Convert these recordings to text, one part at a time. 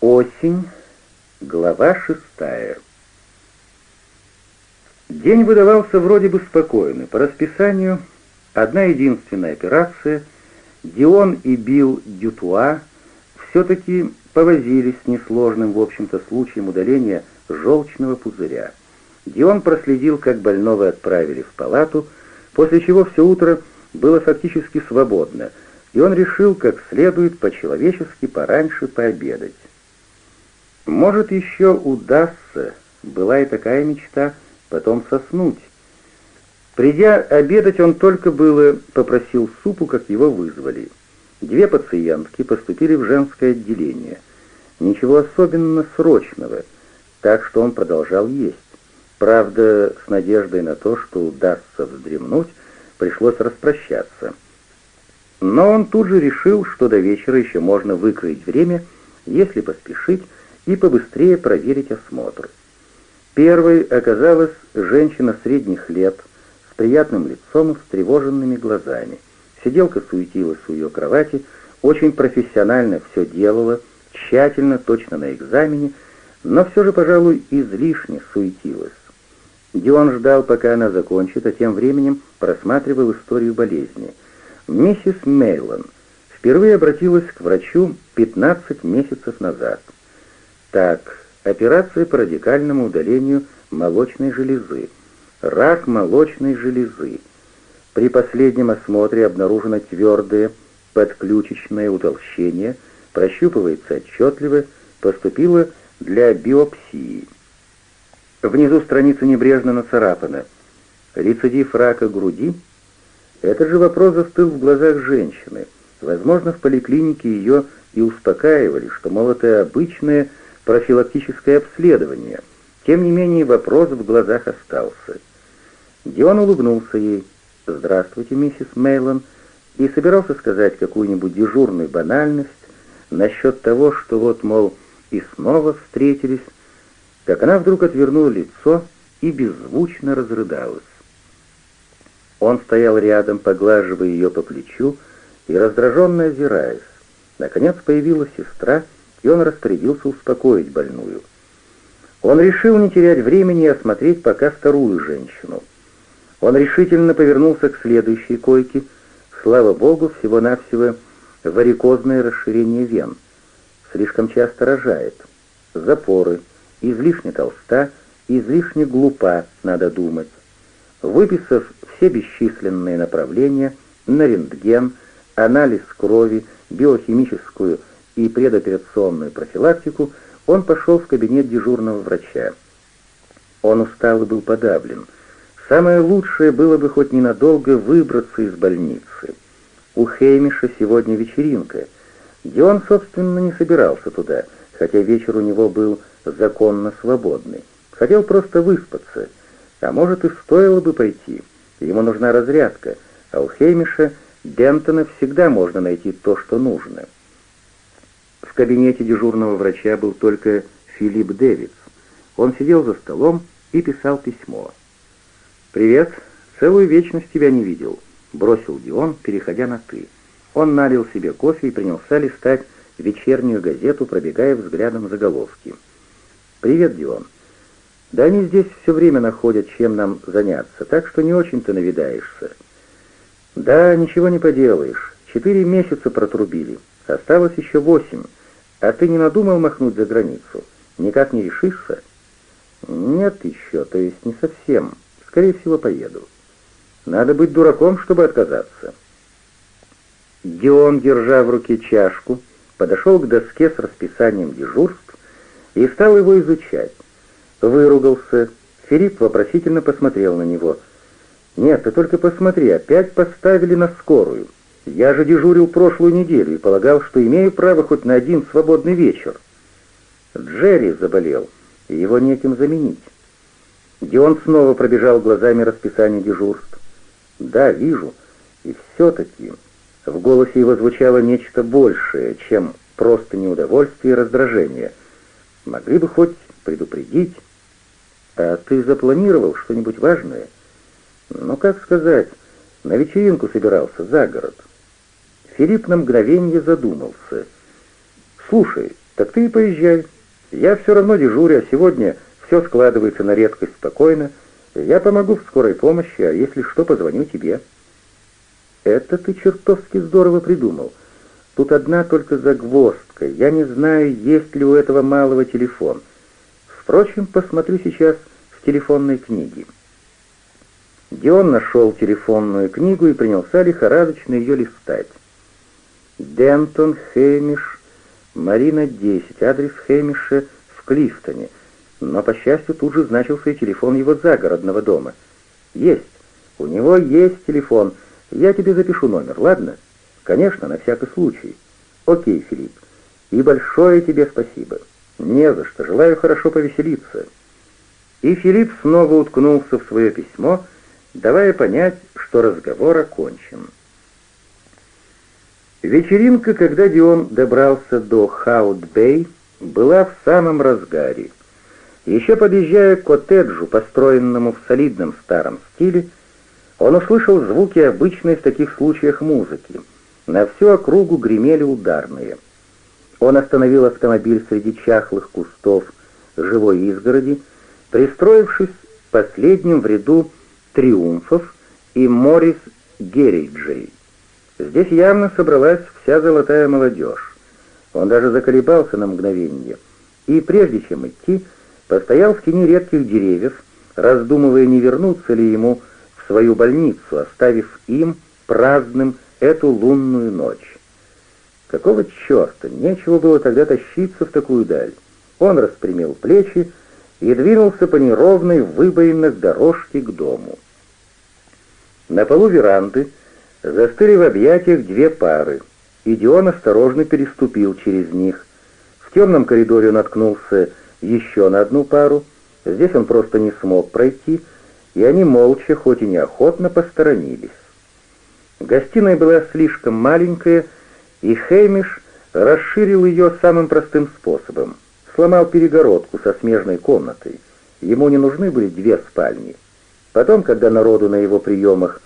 Осень, глава шестая. День выдавался вроде бы спокойный. По расписанию одна единственная операция. Дион и Билл Дютуа все-таки повозились с несложным, в общем-то, случаем удаления желчного пузыря. Дион проследил, как больного отправили в палату, после чего все утро было фактически свободно, и он решил, как следует по-человечески пораньше пообедать. Может, еще удастся, была и такая мечта, потом соснуть. Придя обедать, он только было попросил супу, как его вызвали. Две пациентки поступили в женское отделение. Ничего особенно срочного, так что он продолжал есть. Правда, с надеждой на то, что удастся вздремнуть, пришлось распрощаться. Но он тут же решил, что до вечера еще можно выкроить время, если поспешить, и побыстрее проверить осмотр. Первой оказалась женщина средних лет, с приятным лицом и встревоженными глазами. Сиделка суетилась у ее кровати, очень профессионально все делала, тщательно, точно на экзамене, но все же, пожалуй, излишне суетилась. Дион ждал, пока она закончит, а тем временем просматривал историю болезни. Миссис Мейлон впервые обратилась к врачу 15 месяцев назад. Так, операция по радикальному удалению молочной железы. Рак молочной железы. При последнем осмотре обнаружено твердое подключичное утолщение, прощупывается отчетливо, поступило для биопсии. Внизу страницы небрежно нацарапано. Рецидив рака груди? Этот же вопрос застыл в глазах женщины. Возможно, в поликлинике ее и успокаивали, что, мол, это обычное профилактическое обследование. Тем не менее, вопрос в глазах остался. Дион улыбнулся ей. «Здравствуйте, миссис Мейлон», и собирался сказать какую-нибудь дежурную банальность насчет того, что вот, мол, и снова встретились, как она вдруг отвернула лицо и беззвучно разрыдалась. Он стоял рядом, поглаживая ее по плечу и раздраженно озираясь. Наконец появилась сестра, и он распорядился успокоить больную. Он решил не терять времени и осмотреть пока вторую женщину. Он решительно повернулся к следующей койке. Слава богу, всего-навсего варикозное расширение вен. Слишком часто рожает. Запоры. Излишне толста, излишне глупа, надо думать. Выписав все бесчисленные направления на рентген, анализ крови, биохимическую и предоперационную профилактику, он пошел в кабинет дежурного врача. Он устал и был подавлен. Самое лучшее было бы хоть ненадолго выбраться из больницы. У Хеймиша сегодня вечеринка, где он, собственно, не собирался туда, хотя вечер у него был законно свободный. Хотел просто выспаться, а может и стоило бы пойти. Ему нужна разрядка, а у Хеймиша Бентона всегда можно найти то, что нужно. В кабинете дежурного врача был только Филипп Дэвидс. Он сидел за столом и писал письмо. «Привет. Целую вечность тебя не видел», — бросил Дион, переходя на «ты». Он налил себе кофе и принялся листать вечернюю газету, пробегая взглядом заголовки. «Привет, Дион. Да они здесь все время находят, чем нам заняться, так что не очень-то навидаешься». «Да, ничего не поделаешь. Четыре месяца протрубили. Осталось еще восемь. А ты не надумал махнуть за границу? Никак не решишься?» «Нет еще, то есть не совсем. Скорее всего, поеду. Надо быть дураком, чтобы отказаться». Дион, держа в руке чашку, подошел к доске с расписанием дежурств и стал его изучать. Выругался. Филипп вопросительно посмотрел на него. «Нет, ты только посмотри, опять поставили на скорую. Я же дежурил прошлую неделю и полагал, что имею право хоть на один свободный вечер. Джерри заболел, и его неким заменить. Дион снова пробежал глазами расписание дежурств. «Да, вижу. И все-таки...» В голосе его звучало нечто большее, чем просто неудовольствие и раздражение. «Могли бы хоть предупредить. А ты запланировал что-нибудь важное?» «Ну, как сказать, на вечеринку собирался за город». Филипп на мгновение задумался. «Слушай, Так ты и поезжай. Я все равно дежурю, а сегодня все складывается на редкость спокойно. Я помогу в скорой помощи, а если что, позвоню тебе». «Это ты чертовски здорово придумал. Тут одна только загвоздка. Я не знаю, есть ли у этого малого телефон. Впрочем, посмотрю сейчас в телефонной книге». Дион нашел телефонную книгу и принялся лихорадочно ее листать. Дентон, Хэмиш, Марина, 10, адрес Хэмиша в Клифтоне. Но, по счастью, тут же значился и телефон его загородного дома. Есть, у него есть телефон. Я тебе запишу номер, ладно? Конечно, на всякий случай. Окей, Филипп. И большое тебе спасибо. Не за что, желаю хорошо повеселиться. И Филипп снова уткнулся в свое письмо, давая понять, что разговор окончен. Вечеринка, когда Дион добрался до Хаут-Бэй, была в самом разгаре. Еще подъезжая к коттеджу, построенному в солидном старом стиле, он услышал звуки обычной в таких случаях музыки. На всю округу гремели ударные. Он остановил автомобиль среди чахлых кустов живой изгороди, пристроившись последним в ряду «Триумфов» и «Моррис Герриджей». Здесь явно собралась вся золотая молодежь. Он даже заколебался на мгновение и, прежде чем идти, постоял в тени редких деревьев, раздумывая, не вернуться ли ему в свою больницу, оставив им праздным эту лунную ночь. Какого черта? Нечего было тогда тащиться в такую даль. Он распрямил плечи и двинулся по неровной выбоинах дорожке к дому. На полу веранды застыли в объятиях две пары, и Дион осторожно переступил через них. В темном коридоре он наткнулся еще на одну пару, здесь он просто не смог пройти, и они молча, хоть и неохотно, посторонились. Гостиная была слишком маленькая, и Хеймиш расширил ее самым простым способом. Сломал перегородку со смежной комнатой. Ему не нужны были две спальни. Потом, когда народу на его приемах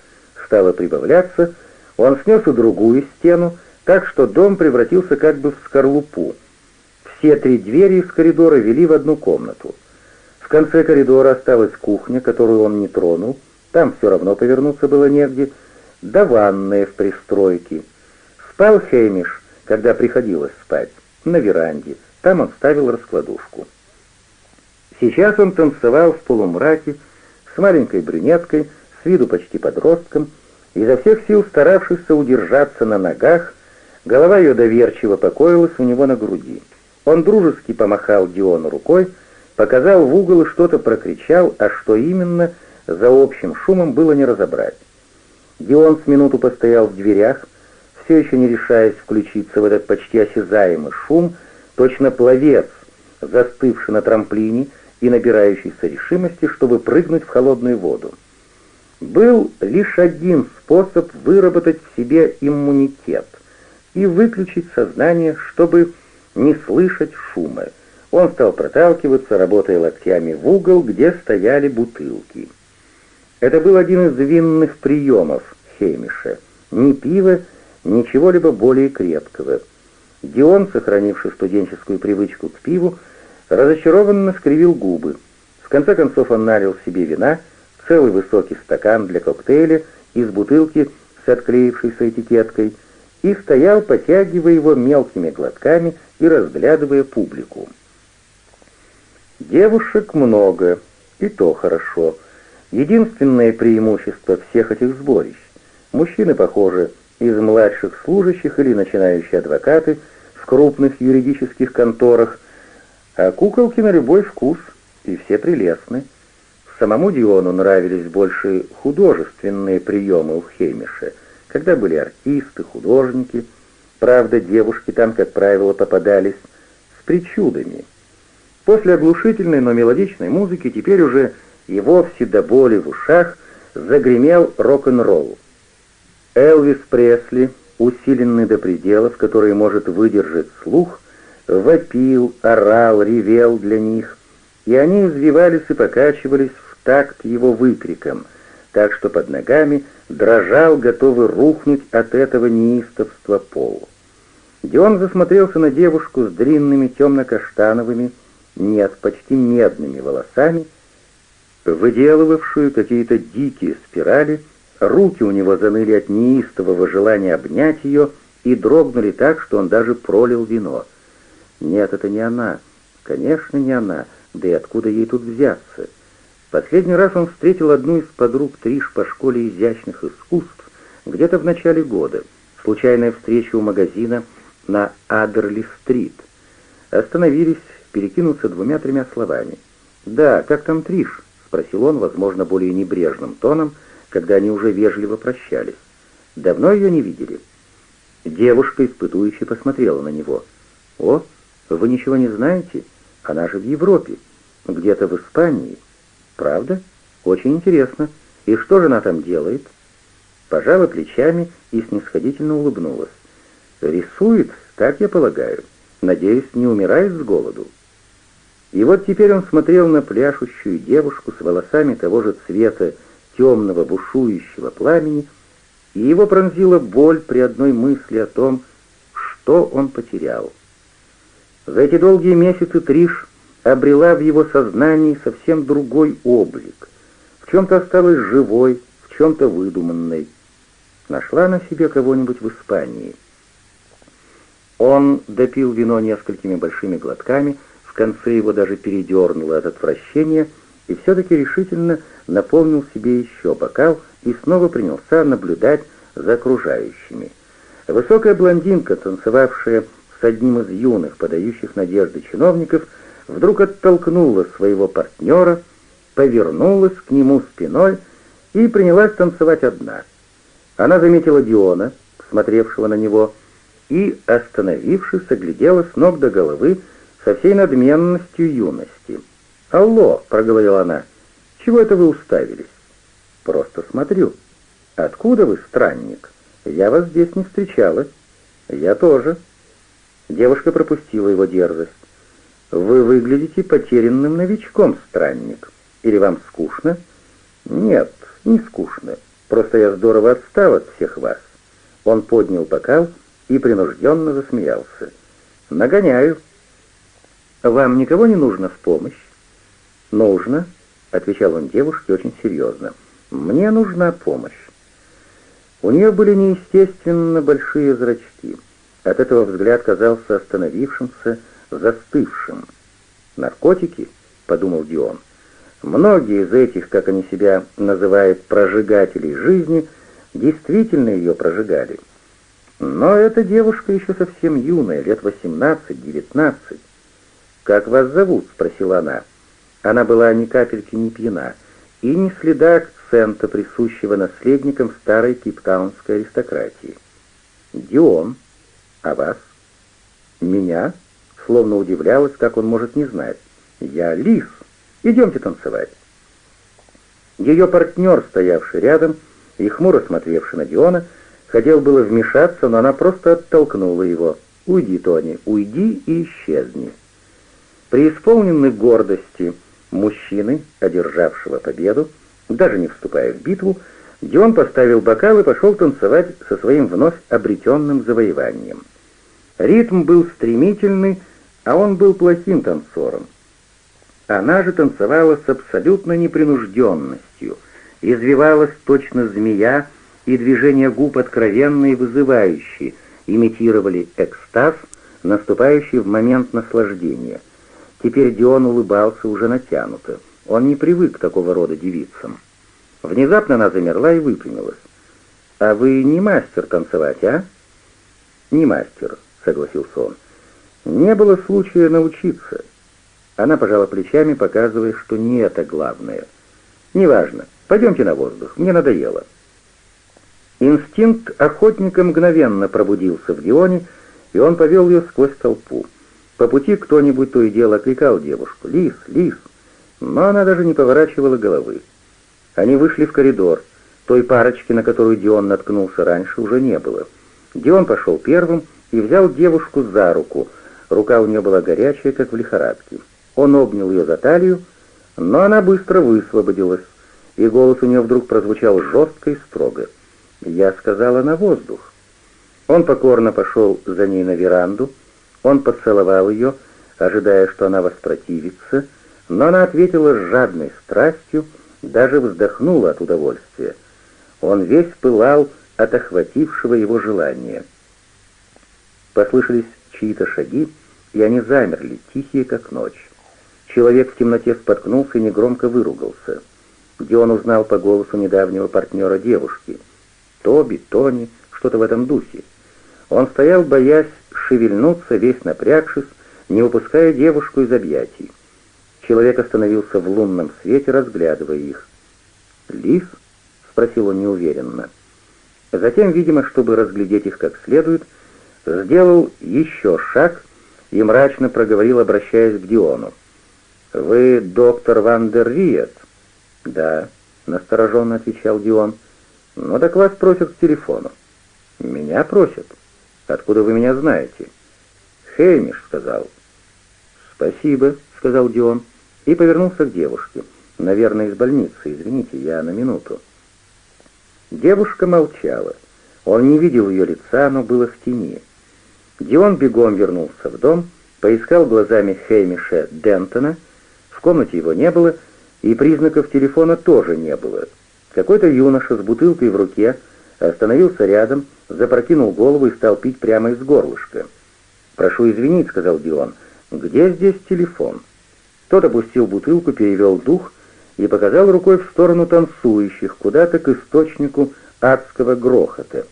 стало прибавляться, он снес и другую стену, так что дом превратился как бы в скорлупу. Все три двери из коридора вели в одну комнату. В конце коридора осталась кухня, которую он не тронул, там все равно повернуться было негде, да ванная в пристройке. Спал Хеймиш, когда приходилось спать, на веранде, там он ставил раскладушку. Сейчас он танцевал в полумраке с маленькой брюнеткой, с виду почти подростком, изо всех сил старавшийся удержаться на ногах, голова ее доверчиво покоилась у него на груди. Он дружески помахал Диону рукой, показал в угол и что-то прокричал, а что именно, за общим шумом было не разобрать. Дион с минуту постоял в дверях, все еще не решаясь включиться в этот почти осязаемый шум, точно пловец, застывший на трамплине и набирающийся решимости, чтобы прыгнуть в холодную воду. Был лишь один способ выработать в себе иммунитет и выключить сознание, чтобы не слышать шума. Он стал проталкиваться, работая локтями в угол, где стояли бутылки. Это был один из винных приемов Хеймиша. Ни пива, ничего либо более крепкого. Дион, сохранивший студенческую привычку к пиву, разочарованно скривил губы. В конце концов он налил себе вина — целый высокий стакан для коктейля из бутылки с отклеившейся этикеткой и стоял, потягивая его мелкими глотками и разглядывая публику. Девушек много, и то хорошо. Единственное преимущество всех этих сборищ. Мужчины, похоже, из младших служащих или начинающие адвокаты в крупных юридических конторах, а куколки на любой вкус, и все прелестны. Самому Диону нравились больше художественные приемы у Хеймиша, когда были артисты, художники. Правда, девушки там, как правило, попадались с причудами. После оглушительной, но мелодичной музыки теперь уже и вовсе до боли в ушах загремел рок-н-ролл. Элвис Пресли, усиленный до пределов, который может выдержать слух, вопил, орал, ревел для них, и они извивались и покачивались такт его выкриком, так что под ногами дрожал, готовый рухнуть от этого неистовства пол. Дион засмотрелся на девушку с длинными темно-каштановыми, нет, почти медными волосами, выделывавшую какие-то дикие спирали, руки у него заныли от неистового желания обнять ее и дрогнули так, что он даже пролил вино. Нет, это не она, конечно, не она, да и откуда ей тут взяться? Последний раз он встретил одну из подруг Триш по школе изящных искусств где-то в начале года, случайная встреча у магазина на Адерли-стрит. Остановились, перекинуться двумя-тремя словами. «Да, как там Триш?» — спросил он, возможно, более небрежным тоном, когда они уже вежливо прощались. «Давно ее не видели?» Девушка, испытующая, посмотрела на него. «О, вы ничего не знаете? Она же в Европе, где-то в Испании. Правда? Очень интересно. И что же она там делает?» Пожала плечами и снисходительно улыбнулась. «Рисует, так я полагаю. Надеюсь, не умирает с голоду». И вот теперь он смотрел на пляшущую девушку с волосами того же цвета темного бушующего пламени, и его пронзила боль при одной мысли о том, что он потерял. За эти долгие месяцы Триш обрела в его сознании совсем другой облик, в чем-то осталась живой, в чем-то выдуманной. Нашла на себе кого-нибудь в Испании. Он допил вино несколькими большими глотками, в конце его даже передернуло от отвращения, и все-таки решительно наполнил себе еще бокал и снова принялся наблюдать за окружающими. Высокая блондинка, танцевавшая с одним из юных, подающих надежды чиновников, вдруг оттолкнула своего партнера, повернулась к нему спиной и принялась танцевать одна. Она заметила Диона, смотревшего на него, и, остановившись, оглядела с ног до головы со всей надменностью юности. «Алло!» — проговорила она. «Чего это вы уставились?» «Просто смотрю». «Откуда вы, странник? Я вас здесь не встречала». «Я тоже». Девушка пропустила его дерзость. «Вы выглядите потерянным новичком, странник. Или вам скучно?» «Нет, не скучно. Просто я здорово отстал от всех вас». Он поднял бокал и принужденно засмеялся. «Нагоняю». «Вам никого не нужно в помощь?» «Нужно», — отвечал он девушке очень серьезно. «Мне нужна помощь». У нее были неестественно большие зрачки. От этого взгляд казался остановившимся, застывшим. «Наркотики?» — подумал Дион. «Многие из этих, как они себя называют, прожигателей жизни, действительно ее прожигали. Но эта девушка еще совсем юная, лет восемнадцать-девятнадцать. «Как вас зовут?» — спросила она. Она была ни капельки не пьяна, и ни следа акцента, присущего наследникам старой кейптаунской аристократии. «Дион. А вас?» «Меня?» — словно удивлялась, как он может не знать. «Я Лис. Идемте танцевать». Ее партнер, стоявший рядом и хмуро смотревший на Диона, хотел было вмешаться, но она просто оттолкнула его. «Уйди, Тони, уйди и исчезни». Преисполненный гордости мужчины, одержавшего победу, даже не вступая в битву, Дион поставил бокал и пошел танцевать со своим вновь обретенным завоеванием. Ритм был стремительный, а он был плохим танцором. Она же танцевала с абсолютной непринужденностью, извивалась точно змея, и движения губ откровенные и вызывающие, имитировали экстаз, наступающий в момент наслаждения — Теперь Дион улыбался уже натянуто. Он не привык к такого рода девицам. Внезапно она замерла и выпрямилась. «А вы не мастер танцевать, а?» «Не мастер», — согласился он. «Не было случая научиться». Она пожала плечами, показывая, что не это главное. «Неважно. Пойдемте на воздух. Мне надоело». Инстинкт охотника мгновенно пробудился в Дионе, и он повел ее сквозь толпу. По пути кто-нибудь то и дело окликал девушку «Лис! Лис!», но она даже не поворачивала головы. Они вышли в коридор. Той парочки, на которую Дион наткнулся раньше, уже не было. Дион пошел первым и взял девушку за руку. Рука у нее была горячая, как в лихорадке. Он обнял ее за талию, но она быстро высвободилась, и голос у нее вдруг прозвучал жестко и строго. «Я сказала на воздух». Он покорно пошел за ней на веранду, он поцеловал ее, ожидая, что она воспротивится, но она ответила с жадной страстью, даже вздохнула от удовольствия. Он весь пылал от охватившего его желания. Послышались чьи-то шаги, и они замерли, тихие, как ночь. Человек в темноте споткнулся и негромко выругался. Где он узнал по голосу недавнего партнера девушки. Тоби, Тони, что-то в этом духе. Он стоял, боясь шевельнуться, весь напрягшись, не упуская девушку из объятий. Человек остановился в лунном свете, разглядывая их. «Лис?» — спросил он неуверенно. Затем, видимо, чтобы разглядеть их как следует, сделал еще шаг и мрачно проговорил, обращаясь к Диону. «Вы доктор Ван дер Риет?» «Да», — настороженно отвечал Дион. «Ну так вас просят к телефону». «Меня просят? Откуда вы меня знаете?» «Хеймиш», — сказал. «Спасибо», — сказал Дион и повернулся к девушке. «Наверное, из больницы. Извините, я на минуту». Девушка молчала. Он не видел ее лица, но было в тени. Дион бегом вернулся в дом, поискал глазами Хеймиша Дентона. В комнате его не было, и признаков телефона тоже не было. Какой-то юноша с бутылкой в руке остановился рядом, запрокинул голову и стал пить прямо из горлышка. «Прошу извинить», — сказал Дион, — «где здесь телефон?» Тот опустил бутылку, перевел дух и показал рукой в сторону танцующих, куда-то к источнику адского грохота.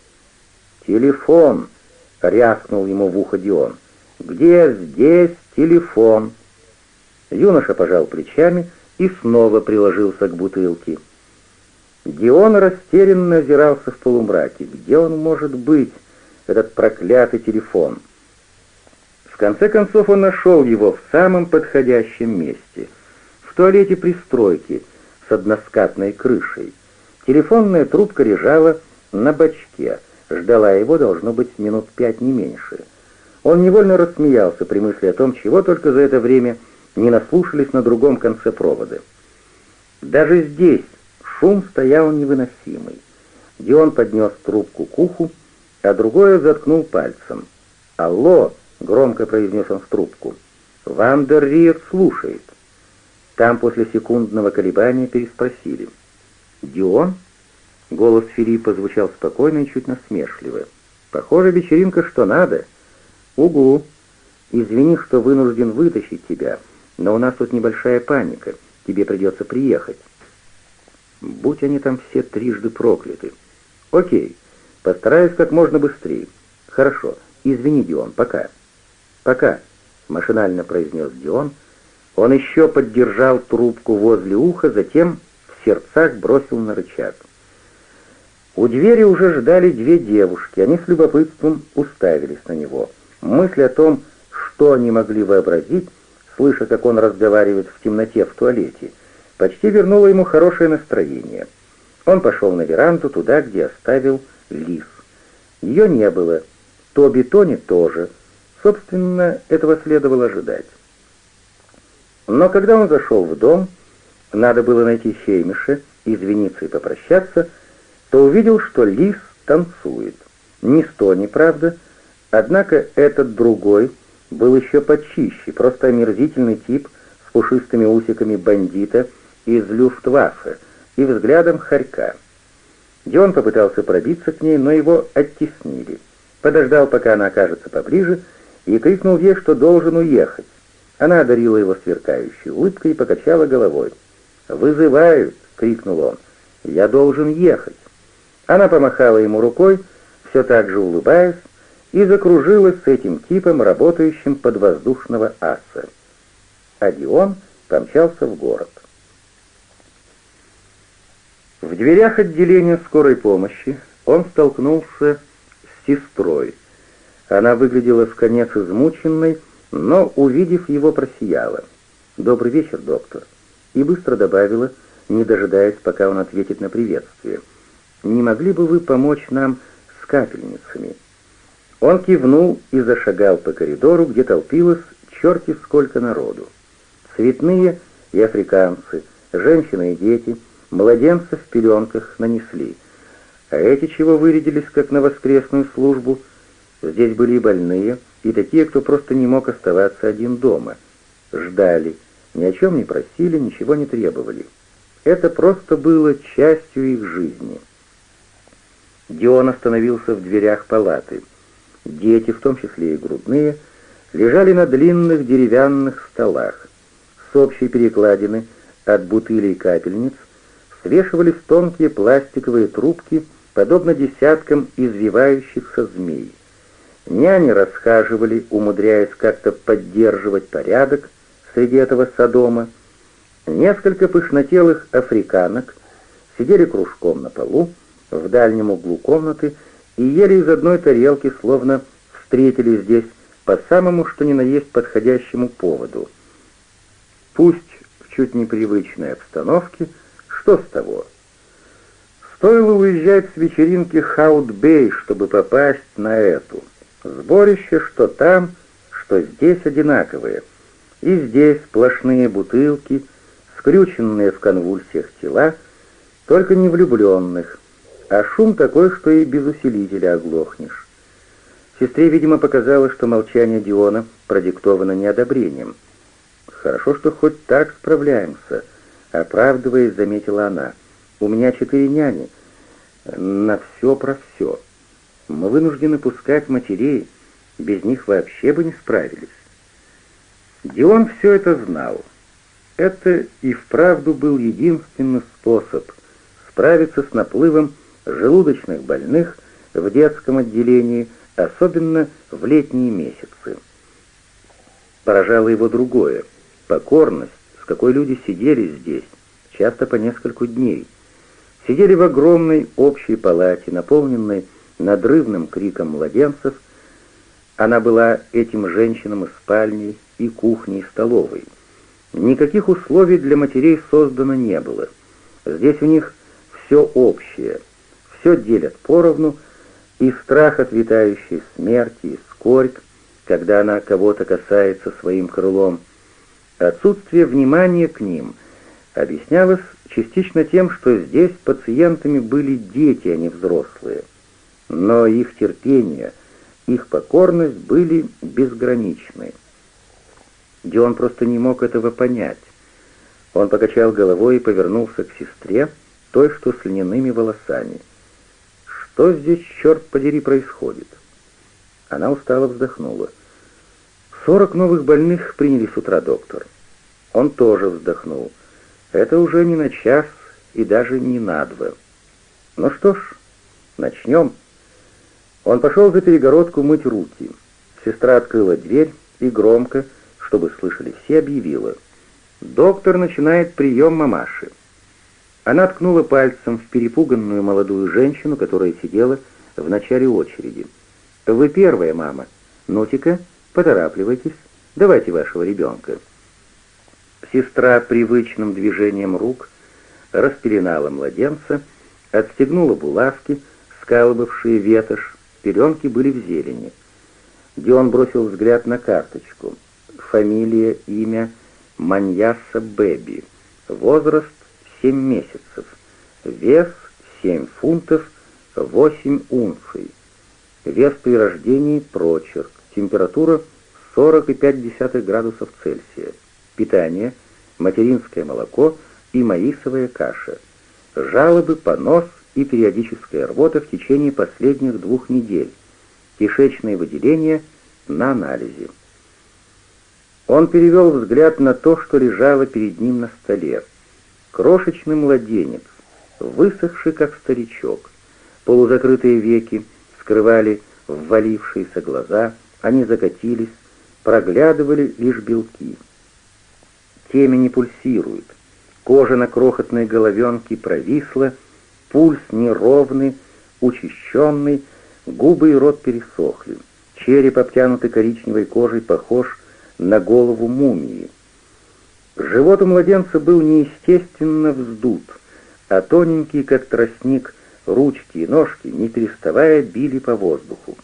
«Телефон!» — рявкнул ему в ухо Дион. «Где здесь телефон?» Юноша пожал плечами и снова приложился к бутылке. Дион растерянно озирался в полумраке. Где он может быть, этот проклятый телефон? В конце концов он нашел его в самом подходящем месте — в туалете пристройки с односкатной крышей. Телефонная трубка лежала на бачке, ждала его, должно быть, минут пять, не меньше. Он невольно рассмеялся при мысли о том, чего только за это время не наслушались на другом конце провода. Даже здесь шум стоял невыносимый. Дион поднес трубку к уху, а другое заткнул пальцем. «Алло!» — громко произнес он в трубку. «Вандер Риет слушает». Там после секундного колебания переспросили. «Дион?» Голос Филиппа звучал спокойно и чуть насмешливо. «Похоже, вечеринка что надо». «Угу. Извини, что вынужден вытащить тебя, но у нас тут небольшая паника. Тебе придется приехать». Будь они там все трижды прокляты. «Окей, постараюсь как можно быстрее». «Хорошо. Извини, Дион, пока». «Пока», — машинально произнес Дион, — он еще поддержал трубку возле уха, затем в сердцах бросил на рычаг. У двери уже ждали две девушки, они с любопытством уставились на него. Мысль о том, что они могли вообразить, слыша, как он разговаривает в темноте в туалете, почти вернула ему хорошее настроение. Он пошел на веранду, туда, где оставил лис. Ее не было. Тоби Тони тоже. Собственно, этого следовало ожидать. Но когда он зашел в дом, надо было найти Хеймиша, извиниться и попрощаться, то увидел, что лис танцует. Ни сто, ни правда, однако этот другой был еще почище, просто омерзительный тип с пушистыми усиками бандита из Люфтваффе и взглядом хорька. Дион попытался пробиться к ней, но его оттеснили. Подождал, пока она окажется поближе, и крикнул ей, что должен уехать. Она одарила его сверкающей улыбкой и покачала головой. «Вызывают!» — крикнул он. «Я должен ехать!» Она помахала ему рукой, все так же улыбаясь, и закружилась с этим типом, работающим под воздушного аса. А Дион помчался в город. В дверях отделения скорой помощи он столкнулся с сестрой. Она выглядела в конец измученной, но, увидев его, просияла. «Добрый вечер, доктор», и быстро добавила, не дожидаясь, пока он ответит на приветствие. «Не могли бы вы помочь нам с капельницами?» Он кивнул и зашагал по коридору, где толпилось черти сколько народу. Цветные и африканцы, женщины и дети, младенцев в пеленках нанесли. А эти чего вырядились, как на воскресную службу, Здесь были и больные, и такие, кто просто не мог оставаться один дома. Ждали, ни о чем не просили, ничего не требовали. Это просто было частью их жизни. Дион остановился в дверях палаты. Дети, в том числе и грудные, лежали на длинных деревянных столах. С общей перекладины от бутылей капельниц свешивались тонкие пластиковые трубки, подобно десяткам извивающихся змей. Няни расхаживали, умудряясь как-то поддерживать порядок среди этого садома. Несколько пышнотелых африканок сидели кружком на полу в дальнем углу комнаты и ели из одной тарелки, словно встретились здесь по самому что ни на есть подходящему поводу. Пусть в чуть непривычной обстановке, что с того? Стоило уезжать с вечеринки Хаут-Бэй, чтобы попасть на эту. Сборище, что там, что здесь одинаковые. И здесь сплошные бутылки, скрюченные в конвульсиях тела, только не влюбленных, а шум такой, что и без усилителя оглохнешь. Сестре, видимо, показалось, что молчание Диона продиктовано неодобрением. «Хорошо, что хоть так справляемся», — оправдываясь, заметила она. «У меня четыре няни. На все про все». Мы вынуждены пускать матерей, без них вообще бы не справились. Дион все это знал. Это и вправду был единственный способ справиться с наплывом желудочных больных в детском отделении, особенно в летние месяцы. Поражало его другое — покорность, с какой люди сидели здесь, часто по нескольку дней. Сидели в огромной общей палате, наполненной надрывным криком младенцев, она была этим женщинам и спальней, и кухней, и столовой. Никаких условий для матерей создано не было. Здесь у них все общее, все делят поровну, и страх от витающей смерти, и скорбь, когда она кого-то касается своим крылом. Отсутствие внимания к ним объяснялось частично тем, что здесь пациентами были дети, а не взрослые но их терпение, их покорность были безграничны. Дион просто не мог этого понять. Он покачал головой и повернулся к сестре, той, что с льняными волосами. «Что здесь, черт подери, происходит?» Она устало вздохнула. «Сорок новых больных приняли с утра, доктор». Он тоже вздохнул. «Это уже не на час и даже не на два». «Ну что ж, начнем». Он пошел за перегородку мыть руки. Сестра открыла дверь и громко, чтобы слышали все, объявила. «Доктор начинает прием мамаши». Она ткнула пальцем в перепуганную молодую женщину, которая сидела в начале очереди. «Вы первая, мама. Ну-ка, поторапливайтесь. Давайте вашего ребенка». Сестра привычным движением рук распеленала младенца, отстегнула булавки, скалывавшие ветошь, Пеленки были в зелени. Дион бросил взгляд на карточку. Фамилия, имя Маньяса Бэби. Возраст 7 месяцев. Вес 7 фунтов 8 унций. Вес при рождении прочерк. Температура 40,5 градусов Цельсия. Питание материнское молоко и маисовая каша. Жалобы, понос и периодическая рвота в течение последних двух недель, кишечные выделения на анализе. Он перевел взгляд на то, что лежало перед ним на столе. Крошечный младенец, высохший как старичок. Полузакрытые веки скрывали ввалившиеся глаза, они закатились, проглядывали лишь белки. Темя не пульсирует, кожа на крохотной головенке провисла, Пульс неровный, учащенный, губы и рот пересохли. Череп, обтянутый коричневой кожей, похож на голову мумии. Живот у младенца был неестественно вздут, а тоненькие, как тростник, ручки и ножки, не переставая, били по воздуху.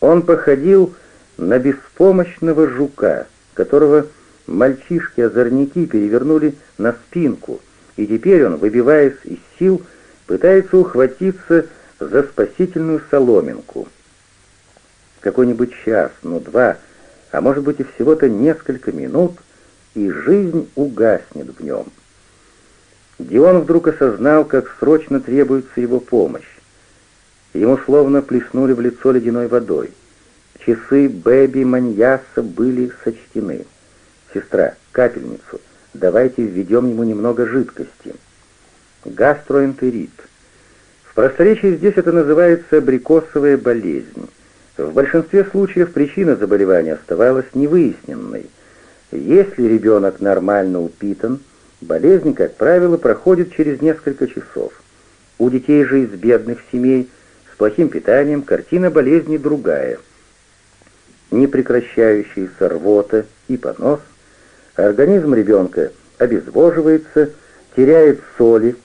Он походил на беспомощного жука, которого мальчишки-озорники перевернули на спинку, и теперь он, выбиваясь из сил, пытается ухватиться за спасительную соломинку. какой-нибудь час, ну два, а может быть и всего-то несколько минут, и жизнь угаснет в нем. Дион вдруг осознал, как срочно требуется его помощь. Ему словно плеснули в лицо ледяной водой. Часы Бэби Маньяса были сочтены. «Сестра, капельницу, давайте введем ему немного жидкости». Гастроэнтерит. В просторечии здесь это называется абрикосовая болезнь. В большинстве случаев причина заболевания оставалась невыясненной. Если ребенок нормально упитан, болезнь, как правило, проходит через несколько часов. У детей же из бедных семей с плохим питанием картина болезни другая. Непрекращающаяся рвота и понос, организм ребенка обезвоживается, теряет соли,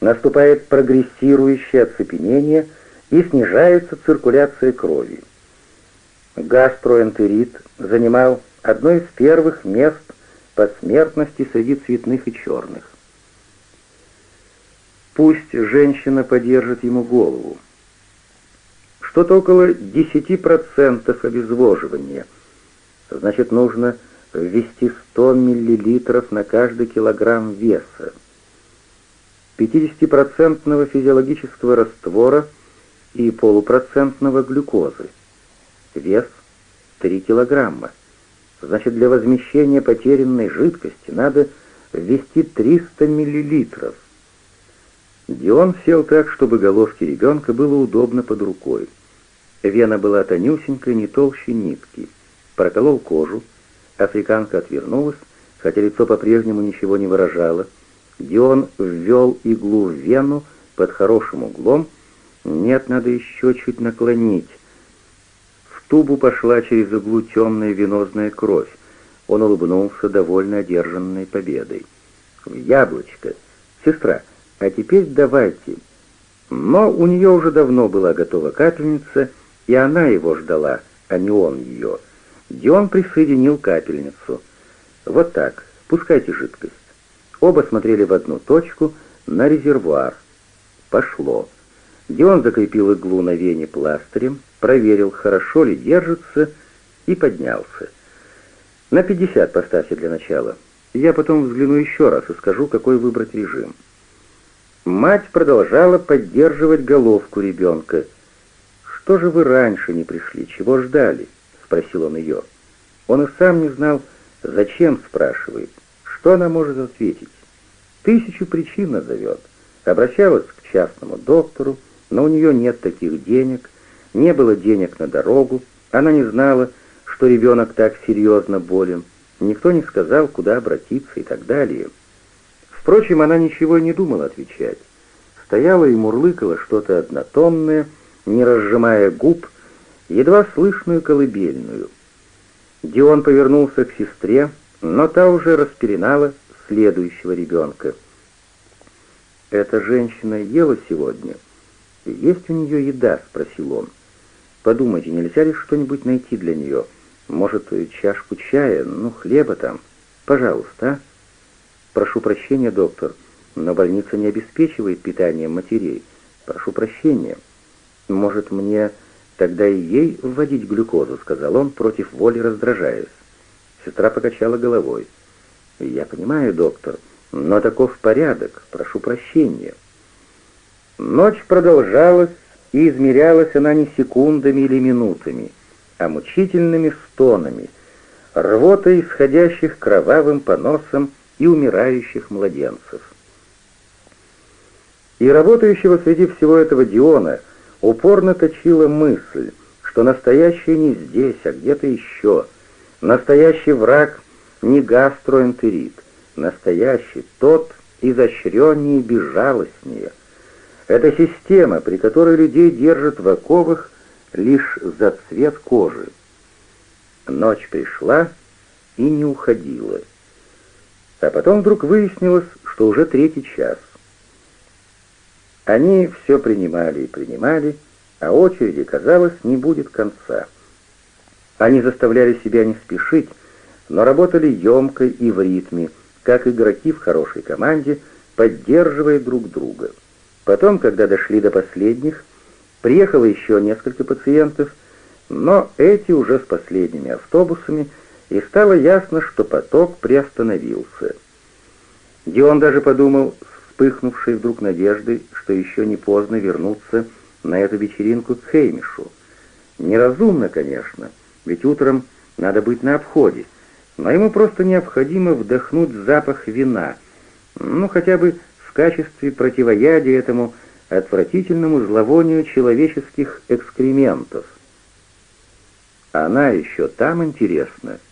наступает прогрессирующее оцепенение и снижается циркуляция крови. Гастроэнтерит занимал одно из первых мест по смертности среди цветных и черных. Пусть женщина подержит ему голову. Что-то около 10% обезвоживания. Значит, нужно ввести 100 мл на каждый килограмм веса. 50% физиологического раствора и полупроцентного глюкозы. Вес 3 килограмма. Значит, для возмещения потерянной жидкости надо ввести 300 миллилитров. Дион сел так, чтобы головке ребенка было удобно под рукой. Вена была тонюсенькой, не толще нитки. Проколол кожу. Африканка отвернулась, хотя лицо по-прежнему ничего не выражало. Дион ввел иглу в вену под хорошим углом. Нет, надо еще чуть наклонить тубу пошла через иглу темная венозная кровь. Он улыбнулся, довольно одержанной победой. «В яблочко! Сестра, а теперь давайте!» Но у нее уже давно была готова капельница, и она его ждала, а не он ее. Дион присоединил капельницу. «Вот так, пускайте жидкость». Оба смотрели в одну точку, на резервуар. Пошло. Дион закрепил иглу на вене пластырем, проверил, хорошо ли держится, и поднялся. «На 50 поставьте для начала. Я потом взгляну еще раз и скажу, какой выбрать режим». Мать продолжала поддерживать головку ребенка. «Что же вы раньше не пришли? Чего ждали?» — спросил он ее. Он и сам не знал, зачем спрашивает. Что она может ответить? Тысячу причин назовет. Обращалась к частному доктору, но у нее нет таких денег, не было денег на дорогу, она не знала, что ребенок так серьезно болен, никто не сказал, куда обратиться и так далее. Впрочем, она ничего не думала отвечать. Стояла и мурлыкала что-то однотонное, не разжимая губ, едва слышную колыбельную. Дион повернулся к сестре, но та уже распеленала следующего ребенка. «Эта женщина ела сегодня?» «Есть у нее еда?» — спросил он. «Подумайте, нельзя ли что-нибудь найти для нее? Может, чашку чая, ну, хлеба там? Пожалуйста, а?» «Прошу прощения, доктор, но больница не обеспечивает питанием матерей. Прошу прощения. Может, мне тогда и ей вводить глюкозу?» — сказал он, против воли раздражаясь. Сестра покачала головой. «Я понимаю, доктор, но таков порядок. Прошу прощения». Ночь продолжалась, и измерялась она не секундами или минутами, а мучительными стонами, рвотой исходящих кровавым поносом и умирающих младенцев. И работающего среди всего этого Диона упорно точила мысль, что настоящий не здесь, а где-то еще. Настоящий враг не гастроэнтерит, настоящий тот изощреннее и безжалостнее, это система, при которой людей держат в оковах лишь за цвет кожи. Ночь пришла и не уходила. А потом вдруг выяснилось, что уже третий час. Они все принимали и принимали, а очереди, казалось, не будет конца. Они заставляли себя не спешить, но работали емко и в ритме, как игроки в хорошей команде, поддерживая друг друга. Потом, когда дошли до последних, приехало еще несколько пациентов, но эти уже с последними автобусами, и стало ясно, что поток приостановился. Дион даже подумал, вспыхнувшей вдруг надеждой, что еще не поздно вернуться на эту вечеринку к Хеймишу. Неразумно, конечно, ведь утром надо быть на обходе, но ему просто необходимо вдохнуть запах вина, ну хотя бы качестве противоядия этому отвратительному зловонию человеческих экскрементов. Она еще там интересна —